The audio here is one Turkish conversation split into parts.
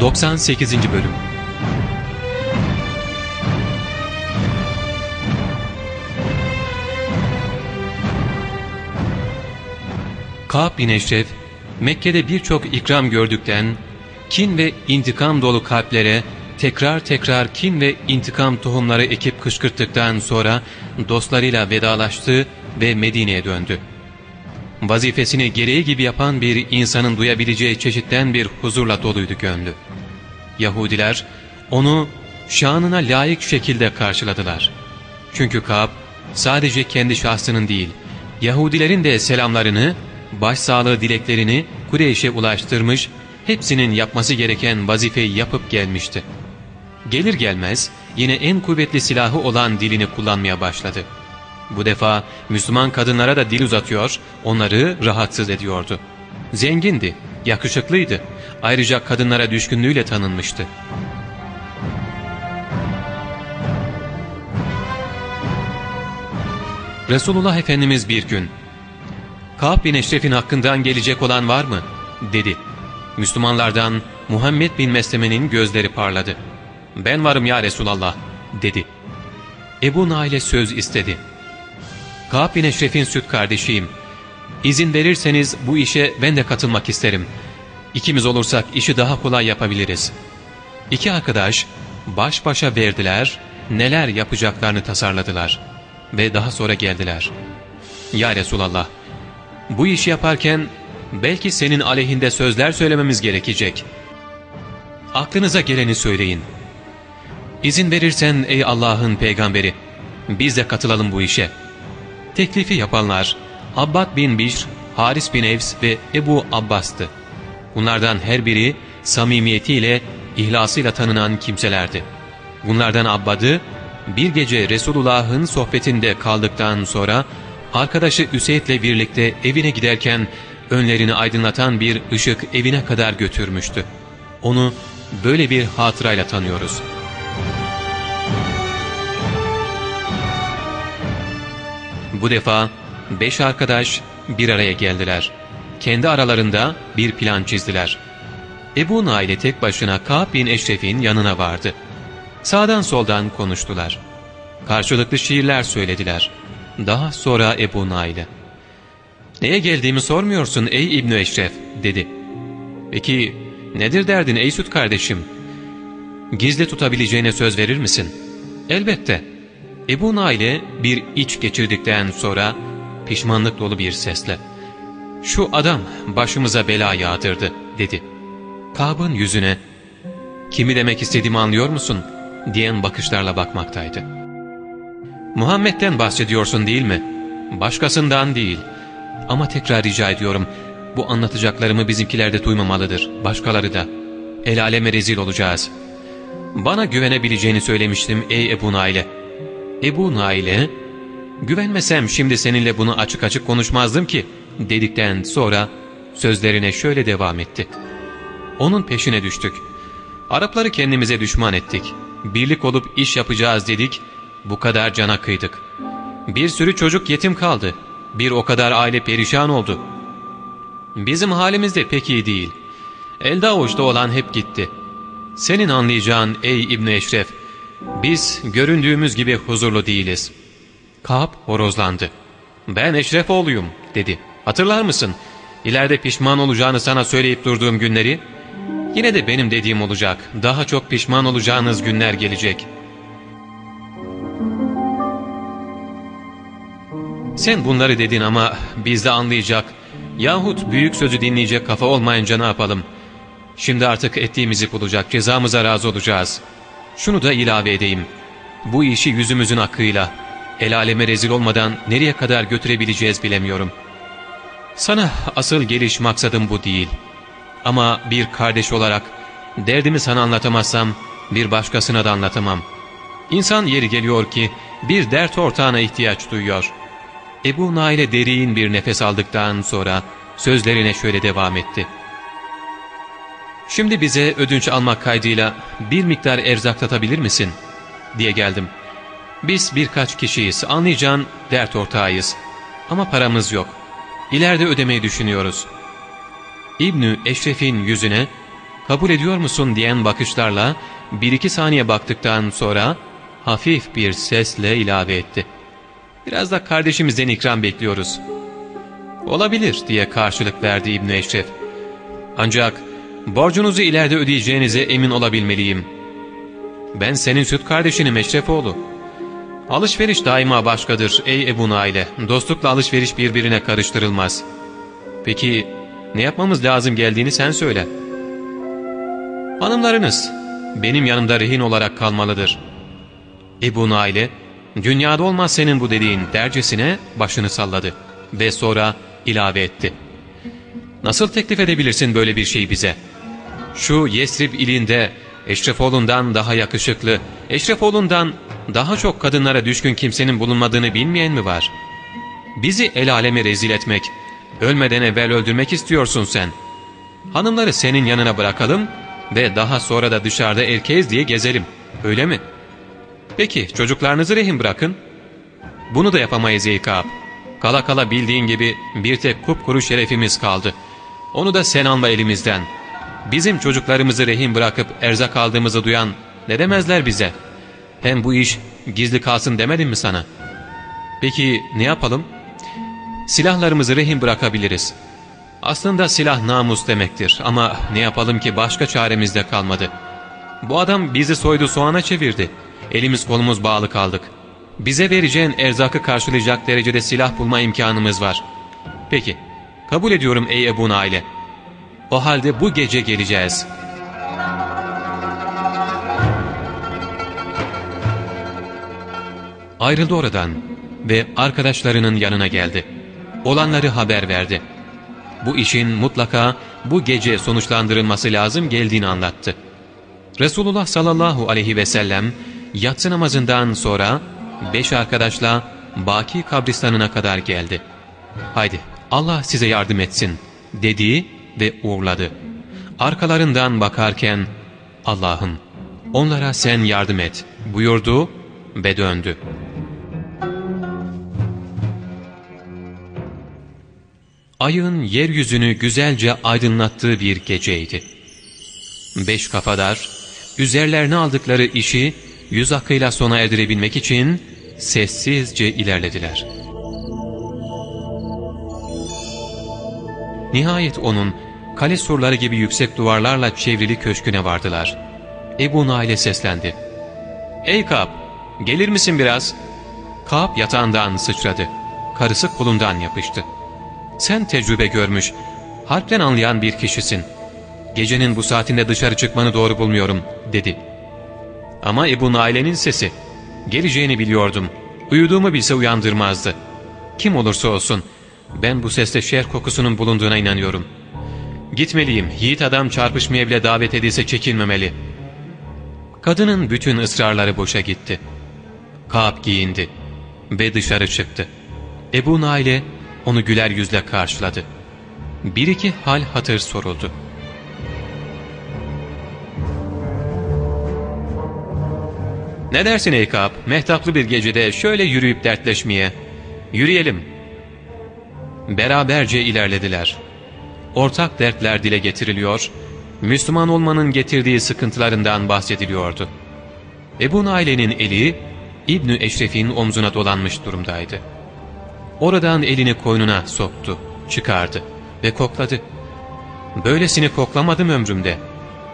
98. Bölüm Ka'b bin Eşref, Mekke'de birçok ikram gördükten, kin ve intikam dolu kalplere tekrar tekrar kin ve intikam tohumları ekip kışkırttıktan sonra dostlarıyla vedalaştı ve Medine'ye döndü. Vazifesini gereği gibi yapan bir insanın duyabileceği çeşitten bir huzurla doluydu gönlü. Yahudiler onu şanına layık şekilde karşıladılar. Çünkü Kab sadece kendi şahsının değil, Yahudilerin de selamlarını, başsağlığı dileklerini Kureyş'e ulaştırmış, hepsinin yapması gereken vazifeyi yapıp gelmişti. Gelir gelmez yine en kuvvetli silahı olan dilini kullanmaya başladı. Bu defa Müslüman kadınlara da dil uzatıyor, onları rahatsız ediyordu. Zengindi, yakışıklıydı. Ayrıca kadınlara düşkünlüğüyle tanınmıştı. Resulullah Efendimiz bir gün, Ka'b bin Eşref'in hakkından gelecek olan var mı? dedi. Müslümanlardan Muhammed bin Mesleme'nin gözleri parladı. Ben varım ya Resulallah dedi. Ebu Nail'e söz istedi. Ka'b bin Eşref'in süt kardeşiyim. İzin verirseniz bu işe ben de katılmak isterim. İkimiz olursak işi daha kolay yapabiliriz. İki arkadaş baş başa verdiler, neler yapacaklarını tasarladılar. Ve daha sonra geldiler. Ya Resulallah, bu işi yaparken belki senin aleyhinde sözler söylememiz gerekecek. Aklınıza geleni söyleyin. İzin verirsen ey Allah'ın peygamberi, biz de katılalım bu işe. Teklifi yapanlar Abbad bin Bişr, Haris bin Evs ve Ebu Abbas'tı. Bunlardan her biri samimiyetiyle, ihlasıyla tanınan kimselerdi. Bunlardan Abbad'ı bir gece Resulullah'ın sohbetinde kaldıktan sonra arkadaşı Üseyd'le birlikte evine giderken önlerini aydınlatan bir ışık evine kadar götürmüştü. Onu böyle bir hatırayla tanıyoruz. Bu defa beş arkadaş bir araya geldiler. Kendi aralarında bir plan çizdiler. Ebu Nail'e tek başına Ka'b bin Eşref'in yanına vardı. Sağdan soldan konuştular. Karşılıklı şiirler söylediler. Daha sonra Ebu Nail'e ''Neye geldiğimi sormuyorsun ey İbni Eşref'' dedi. ''Peki nedir derdin ey süt kardeşim? Gizli tutabileceğine söz verir misin?'' ''Elbette.'' Ebu Nail'e bir iç geçirdikten sonra pişmanlık dolu bir sesle ''Şu adam başımıza bela yağdırdı'' dedi. Kab'ın yüzüne ''Kimi demek istediğimi anlıyor musun?'' diyen bakışlarla bakmaktaydı. ''Muhammed'den bahsediyorsun değil mi? Başkasından değil. Ama tekrar rica ediyorum, bu anlatacaklarımı bizimkiler de duymamalıdır, başkaları da. El aleme rezil olacağız. Bana güvenebileceğini söylemiştim ey Ebu Nail'e. Ebu Nail'e, güvenmesem şimdi seninle bunu açık açık konuşmazdım ki, dedikten sonra sözlerine şöyle devam etti. Onun peşine düştük. Arapları kendimize düşman ettik. Birlik olup iş yapacağız dedik, bu kadar cana kıydık. Bir sürü çocuk yetim kaldı. Bir o kadar aile perişan oldu. Bizim halimiz de pek iyi değil. Elde avuçta olan hep gitti. Senin anlayacağın ey İbni Eşref, biz göründüğümüz gibi huzurlu değiliz. Ka'b horozlandı. Ben Eşref oğluyum dedi. Hatırlar mısın? İleride pişman olacağını sana söyleyip durduğum günleri. Yine de benim dediğim olacak. Daha çok pişman olacağınız günler gelecek. Sen bunları dedin ama biz de anlayacak yahut büyük sözü dinleyecek kafa olmayınca ne yapalım? Şimdi artık ettiğimizi bulacak, cezamıza razı olacağız. Şunu da ilave edeyim. Bu işi yüzümüzün hakkıyla, el aleme rezil olmadan nereye kadar götürebileceğiz bilemiyorum. Sana asıl geliş maksadım bu değil. Ama bir kardeş olarak derdimi sana anlatamazsam bir başkasına da anlatamam. İnsan yeri geliyor ki bir dert ortağına ihtiyaç duyuyor. Ebu Nail'e derin bir nefes aldıktan sonra sözlerine şöyle devam etti. Şimdi bize ödünç almak kaydıyla bir miktar erzak tatabilir misin? diye geldim. Biz birkaç kişiyiz, anlayacağın dert ortağıyız. Ama paramız yok. İleride ödemeyi düşünüyoruz. İbnü Eşref'in yüzüne kabul ediyor musun diyen bakışlarla bir iki saniye baktıktan sonra hafif bir sesle ilave etti. Biraz da kardeşimizden ikram bekliyoruz. Olabilir diye karşılık verdi İbni Eşref. Ancak borcunuzu ileride ödeyeceğinize emin olabilmeliyim. Ben senin süt kardeşinim Eşrefoğlu. Alışveriş daima başkadır ey Ebu Naile. Dostlukla alışveriş birbirine karıştırılmaz. Peki ne yapmamız lazım geldiğini sen söyle. Hanımlarınız benim yanımda rehin olarak kalmalıdır. Ebu Naile, dünyada olmaz senin bu dediğin dercesine başını salladı ve sonra ilave etti. Nasıl teklif edebilirsin böyle bir şey bize? Şu Yesrib ilinde Eşrefoğlu'ndan daha yakışıklı, Eşrefoğlu'ndan daha çok kadınlara düşkün kimsenin bulunmadığını bilmeyen mi var? Bizi el aleme rezil etmek, ölmeden evvel öldürmek istiyorsun sen. Hanımları senin yanına bırakalım ve daha sonra da dışarıda erkeğiz diye gezelim. Öyle mi? Peki çocuklarınızı rehin bırakın. Bunu da yapamayız İkab. Kala kala bildiğin gibi bir tek kupkuru şerefimiz kaldı. Onu da sen alma elimizden. Bizim çocuklarımızı rehin bırakıp erzak aldığımızı duyan ne demezler bize? Hem bu iş gizli kalsın demedim mi sana? Peki ne yapalım? Silahlarımızı rehin bırakabiliriz. Aslında silah namus demektir ama ne yapalım ki başka çaremiz de kalmadı. Bu adam bizi soydu soğana çevirdi. Elimiz kolumuz bağlı kaldık. Bize vereceğin erzakı karşılayacak derecede silah bulma imkanımız var. Peki, kabul ediyorum ey Ebu Naile. O halde bu gece geleceğiz. Ayrıldı oradan ve arkadaşlarının yanına geldi. Olanları haber verdi. Bu işin mutlaka bu gece sonuçlandırılması lazım geldiğini anlattı. Resulullah sallallahu aleyhi ve sellem yatsı namazından sonra beş arkadaşla Baki kabristanına kadar geldi. Haydi Allah size yardım etsin dedi ve uğurladı. Arkalarından bakarken Allah'ım onlara sen yardım et buyurdu ve döndü. Ayın yeryüzünü güzelce aydınlattığı bir geceydi. Beş kafadar, üzerlerine aldıkları işi yüz akıyla sona erdirebilmek için sessizce ilerlediler. Nihayet onun kale surları gibi yüksek duvarlarla çevrili köşküne vardılar. Ebu Nail'e seslendi. ''Ey Kab, gelir misin biraz?'' Kab yatağından sıçradı. Karısı kolundan yapıştı. ''Sen tecrübe görmüş, harpten anlayan bir kişisin. Gecenin bu saatinde dışarı çıkmanı doğru bulmuyorum.'' dedi. Ama Ebu Naile'nin sesi. Geleceğini biliyordum. Uyuduğumu bilse uyandırmazdı. Kim olursa olsun ben bu seste şer kokusunun bulunduğuna inanıyorum. Gitmeliyim. Yiğit adam çarpışmaya bile davet edilse çekilmemeli. Kadının bütün ısrarları boşa gitti. Kaap giyindi ve dışarı çıktı. Ebu Naile onu güler yüzle karşıladı. Bir iki hal hatır soruldu. Ne dersin ey? Mehtaplı bir gecede şöyle yürüyüp dertleşmeye. Yürüyelim. Beraberce ilerlediler. Ortak dertler dile getiriliyor, Müslüman olmanın getirdiği sıkıntılarından bahsediliyordu. Ebu Naile'nin eli İbnü Eşref'in omzuna dolanmış durumdaydı. Oradan elini koynuna soktu, çıkardı ve kokladı. ''Böylesini koklamadım ömrümde.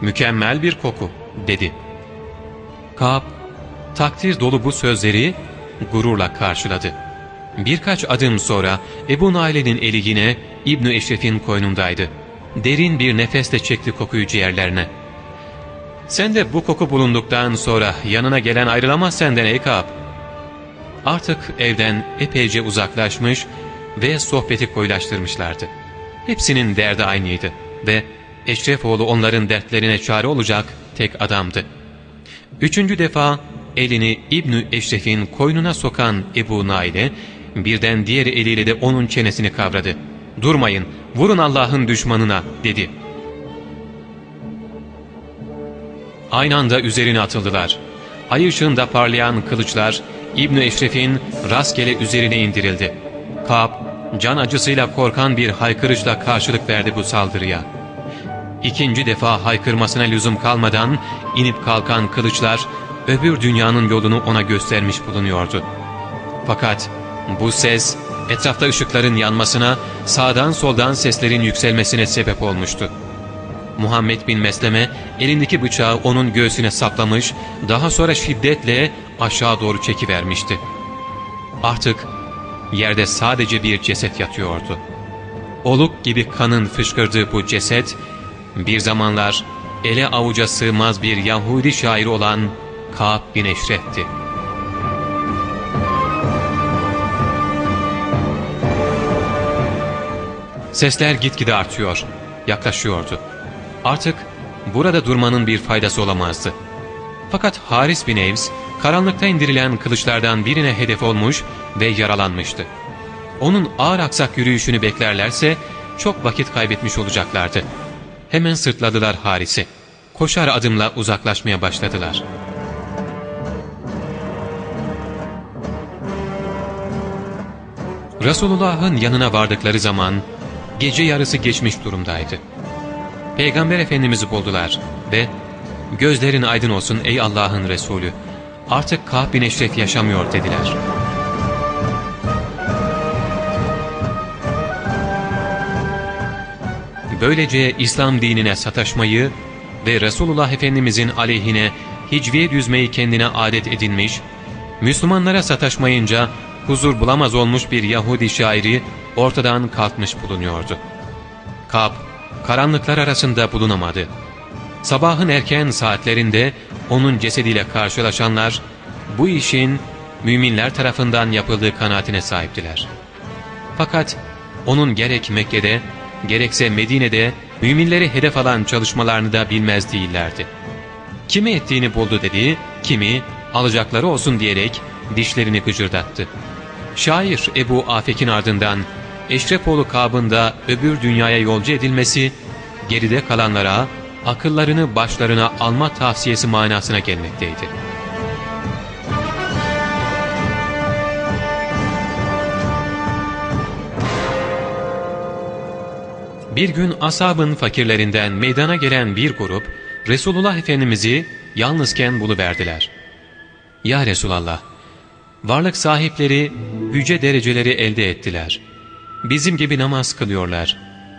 Mükemmel bir koku.'' dedi. Kaap takdir dolu bu sözleri gururla karşıladı. Birkaç adım sonra Ebu Naile'nin eli yine İbn-i Eşref'in koynundaydı. Derin bir nefesle çekti kokuyu ciğerlerine. ''Sen de bu koku bulunduktan sonra yanına gelen ayrılamaz senden ey Kaab.'' Artık evden epeyce uzaklaşmış ve sohbeti koyulaştırmışlardı. Hepsinin derdi aynıydı ve Eşrefoğlu onların dertlerine çare olacak tek adamdı. Üçüncü defa elini İbnü Eşref'in koynuna sokan Ebu Nail'e birden diğer eliyle de onun çenesini kavradı. ''Durmayın, vurun Allah'ın düşmanına.'' dedi. Aynı anda üzerine atıldılar. Ay ışığında parlayan kılıçlar İbn-i Eşref'in rastgele üzerine indirildi. Kab, can acısıyla korkan bir haykırışla karşılık verdi bu saldırıya. ikinci defa haykırmasına lüzum kalmadan inip kalkan kılıçlar öbür dünyanın yolunu ona göstermiş bulunuyordu. Fakat bu ses etrafta ışıkların yanmasına, sağdan soldan seslerin yükselmesine sebep olmuştu. Muhammed bin Mesleme elindeki bıçağı onun göğsüne saplamış, daha sonra şiddetle aşağı doğru çekivermişti. Artık yerde sadece bir ceset yatıyordu. Oluk gibi kanın fışkırdığı bu ceset, bir zamanlar ele avuca sığmaz bir Yahudi şairi olan Ka'b bin Eşref'ti. Sesler gitgide artıyor, yaklaşıyordu. Artık burada durmanın bir faydası olamazdı. Fakat Haris bin Evs, karanlıkta indirilen kılıçlardan birine hedef olmuş ve yaralanmıştı. Onun ağır aksak yürüyüşünü beklerlerse çok vakit kaybetmiş olacaklardı. Hemen sırtladılar Haris'i. Koşar adımla uzaklaşmaya başladılar. Resulullah'ın yanına vardıkları zaman gece yarısı geçmiş durumdaydı. Peygamber Efendimiz'i buldular ve ''Gözlerin aydın olsun ey Allah'ın Resulü, artık Ka'b bin Eşref yaşamıyor.'' dediler. Böylece İslam dinine sataşmayı ve Resulullah Efendimizin aleyhine hicviye düzmeyi kendine adet edinmiş, Müslümanlara sataşmayınca huzur bulamaz olmuş bir Yahudi şairi ortadan kalkmış bulunuyordu. Kab, karanlıklar arasında bulunamadı. Sabahın erken saatlerinde onun cesediyle karşılaşanlar, bu işin müminler tarafından yapıldığı kanaatine sahiptiler. Fakat onun gerek Mekke'de, gerekse Medine'de müminleri hedef alan çalışmalarını da bilmez değillerdi. Kimi ettiğini buldu dedi, kimi alacakları olsun diyerek dişlerini gıcırdattı. Şair Ebu Afek'in ardından Eşrefoğlu kabında öbür dünyaya yolcu edilmesi, geride kalanlara akıllarını başlarına alma tavsiyesi manasına gelmekteydi. Bir gün asabın fakirlerinden meydana gelen bir grup, Resulullah Efendimiz'i yalnızken buluverdiler. ''Ya Resulallah, varlık sahipleri yüce dereceleri elde ettiler. Bizim gibi namaz kılıyorlar.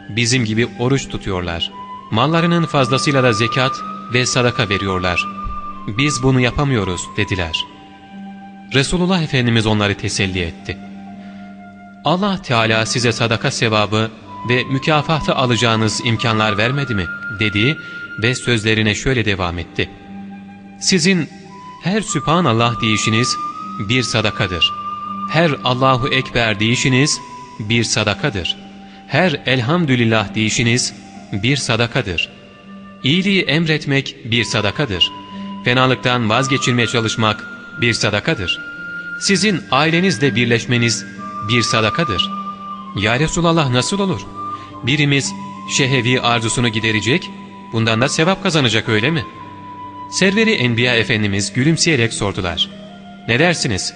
Bizim gibi oruç tutuyorlar. Mallarının fazlasıyla da zekat ve sadaka veriyorlar. Biz bunu yapamıyoruz dediler. Resulullah Efendimiz onları teselli etti. Allah Teala size sadaka sevabı ve mükafatı alacağınız imkanlar vermedi mi? dedi ve sözlerine şöyle devam etti. Sizin her Sübhanallah deyişiniz bir sadakadır. Her Allahu Ekber deyişiniz bir sadakadır. Her elhamdülillah deyişiniz bir sadakadır. İyiliği emretmek bir sadakadır. Fenalıktan vazgeçilmeye çalışmak bir sadakadır. Sizin ailenizle birleşmeniz bir sadakadır. Ya Resulallah nasıl olur? Birimiz şehevi arzusunu giderecek, bundan da sevap kazanacak öyle mi? Serveri Enbiya Efendimiz gülümseyerek sordular. Ne dersiniz?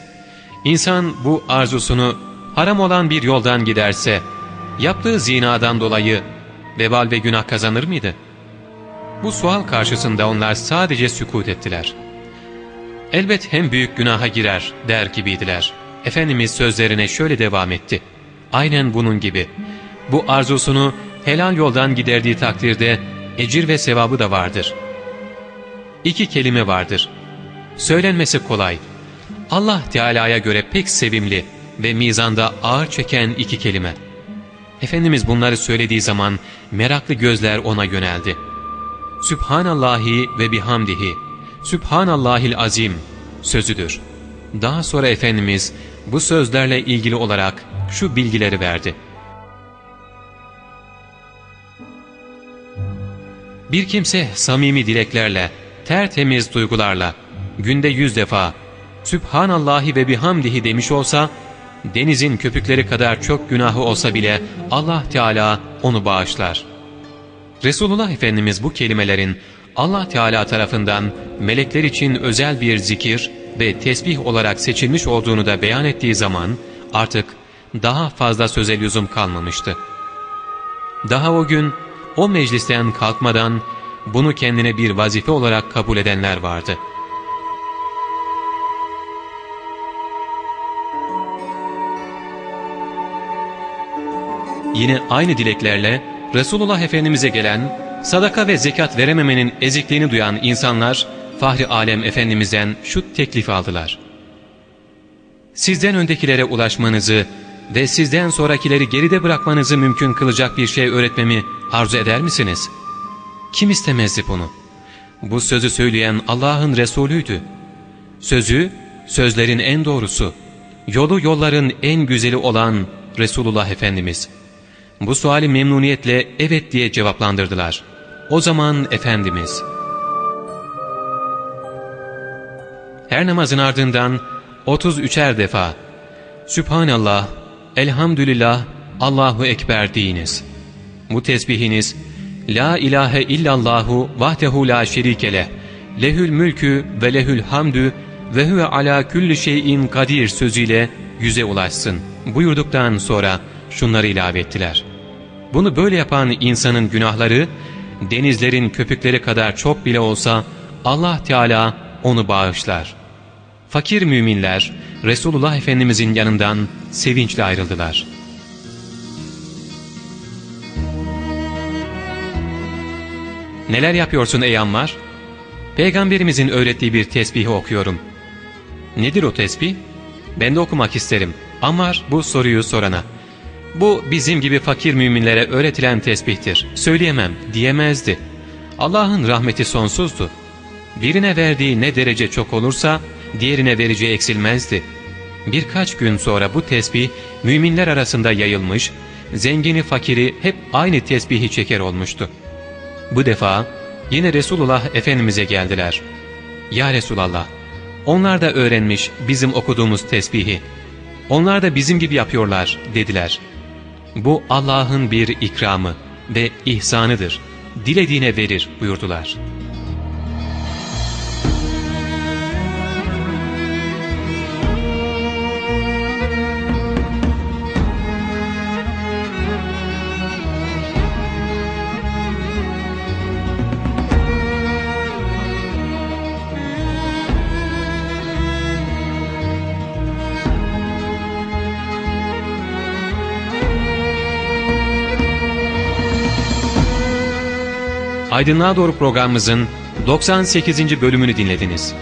İnsan bu arzusunu haram olan bir yoldan giderse, yaptığı zinadan dolayı vebal ve günah kazanır mıydı? Bu sual karşısında onlar sadece sükut ettiler. Elbet hem büyük günaha girer der gibiydiler. Efendimiz sözlerine şöyle devam etti. Aynen bunun gibi. Bu arzusunu helal yoldan giderdiği takdirde ecir ve sevabı da vardır. İki kelime vardır. Söylenmesi kolay. Allah Teala'ya göre pek sevimli ve mizanda ağır çeken iki kelime. Efendimiz bunları söylediği zaman meraklı gözler ona yöneldi. Sübhanallahi ve bihamdihi, Sübhanallahil azim sözüdür. Daha sonra Efendimiz bu sözlerle ilgili olarak şu bilgileri verdi. Bir kimse samimi dileklerle, tertemiz duygularla, günde yüz defa Sübhanallahi ve bihamdihi demiş olsa, denizin köpükleri kadar çok günahı olsa bile Allah Teala onu bağışlar. Resulullah Efendimiz bu kelimelerin Allah Teala tarafından melekler için özel bir zikir ve tesbih olarak seçilmiş olduğunu da beyan ettiği zaman artık daha fazla sözel lüzum kalmamıştı. Daha o gün o meclisten kalkmadan bunu kendine bir vazife olarak kabul edenler vardı. Yine aynı dileklerle Resulullah Efendimiz'e gelen, sadaka ve zekat verememenin ezikliğini duyan insanlar, Fahri Alem Efendimiz'den şu teklifi aldılar. Sizden öndekilere ulaşmanızı ve sizden sonrakileri geride bırakmanızı mümkün kılacak bir şey öğretmemi arzu eder misiniz? Kim istemezdi bunu? Bu sözü söyleyen Allah'ın Resulüydü. Sözü, sözlerin en doğrusu, yolu yolların en güzeli olan Resulullah Efendimiz. Bu suali memnuniyetle evet diye cevaplandırdılar. O zaman Efendimiz, her namazın ardından 33'er defa, Sübhanallah, Elhamdülillah, Allahu Ekber deyiniz. Bu tesbihiniz, La ilahe illallahu vahdehu la şerikele, lehül mülkü ve lehül hamdü ve huve ala külli şeyin kadir sözüyle yüze ulaşsın buyurduktan sonra şunları ilave ettiler. Bunu böyle yapan insanın günahları denizlerin köpükleri kadar çok bile olsa Allah Teala onu bağışlar. Fakir müminler Resulullah Efendimizin yanından sevinçle ayrıldılar. Neler yapıyorsun ey Ammar? Peygamberimizin öğrettiği bir tesbihi okuyorum. Nedir o tesbih? Ben de okumak isterim. Ammar bu soruyu sorana. Bu bizim gibi fakir müminlere öğretilen tesbihtir. Söyleyemem diyemezdi. Allah'ın rahmeti sonsuzdu. Birine verdiği ne derece çok olursa diğerine vereceği eksilmezdi. Birkaç gün sonra bu tesbih müminler arasında yayılmış, zengini fakiri hep aynı tesbihi çeker olmuştu. Bu defa yine Resulullah Efendimiz'e geldiler. Ya Resulallah, onlar da öğrenmiş bizim okuduğumuz tesbihi. Onlar da bizim gibi yapıyorlar dediler. Bu Allah'ın bir ikramı ve ihsanıdır. Dilediğine verir buyurdular.'' Aydınlığa Doğru programımızın 98. bölümünü dinlediniz.